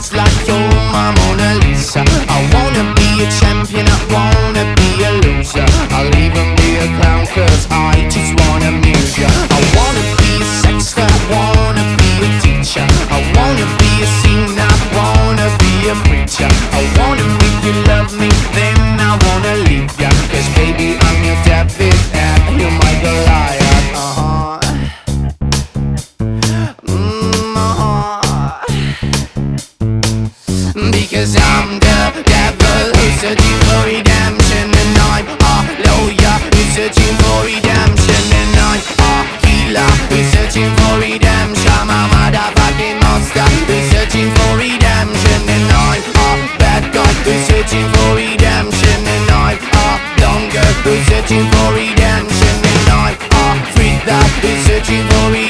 face like you're my Mona Lisa. I wanna be a champion, I wanna be a loser. I'll even be a clown, cause I just wanna amuse ya. I wanna be a sexter, I wanna be a teacher. I wanna be a singer, I wanna be a preacher. I wanna make you love me, Because I'm the devil. Who's searching for redemption And I'm a lawyer. Who's searching for redemption And I'm a healer. Who's searching for redemption. I'm a motherfucking monster. Who's searching for redemption And I'm a bad guy. Who's searching for redemption And I'm a blonde girl who's searching for redemption And I'm a freak that who's searching for redemption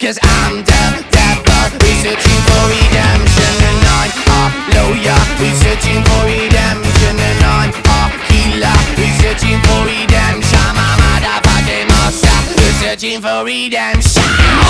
Cause I'm the devil, we're searching for redemption And I'm a lawyer, we're searching for redemption And I'm a healer, we're searching for redemption. I'm a motherfucking monster, we're searching for redemption